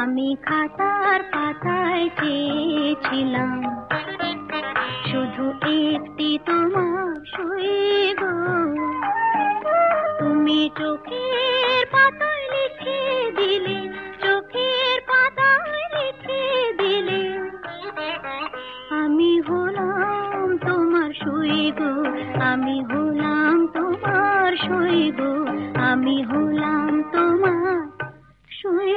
আমি খাতার পাতায় চেয়েছিলাম। শুধু একটি তোমার গো তুমি চোখের পাতায় লিখে দিলে, চোখের পাতায় লিখে দিলে। আমি হলাম তোমার গো আমি হলাম তোমার গো আমি হলাম তোমার সই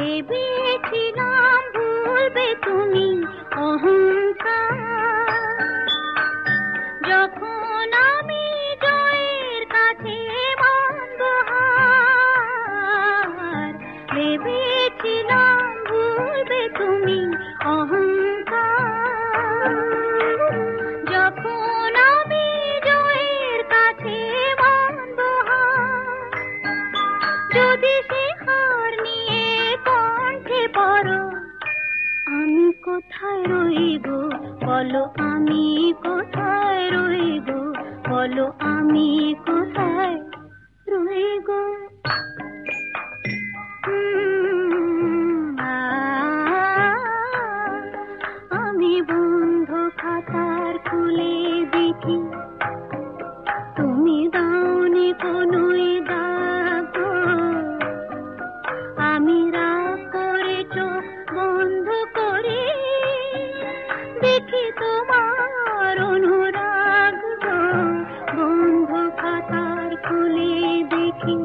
ভেবেছিলাম ভুলবে তুমি অহংকার। যখন আমি জয়ের কাছে মানব হার ভেবেছিলাম ভুলবে তুমি অহংকার। যখন আমি কাছে মানব যদি কোথায় রইব? বলো আমি কোথায় রইব? বলো আমি কোথায় দেখি তোমার অনুরাগ। বন্ধ খাতার খুলে দেখি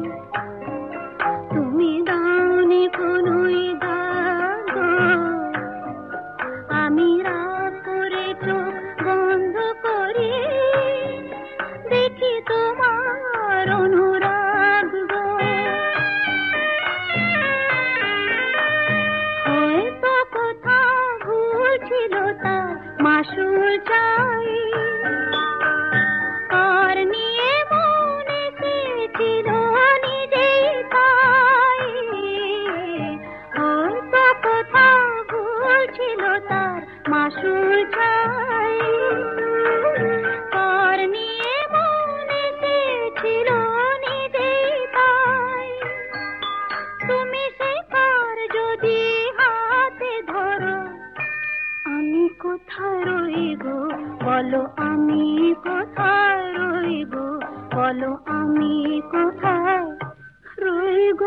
চাই। আর নিয়ে মনে চেয়েছিল নিজেই তাই। হয়তো কোথাও ভুল ছিল তার মাসুল চাই বলো আমি কোথায় রইব? বলো আমি কোথায় রইব?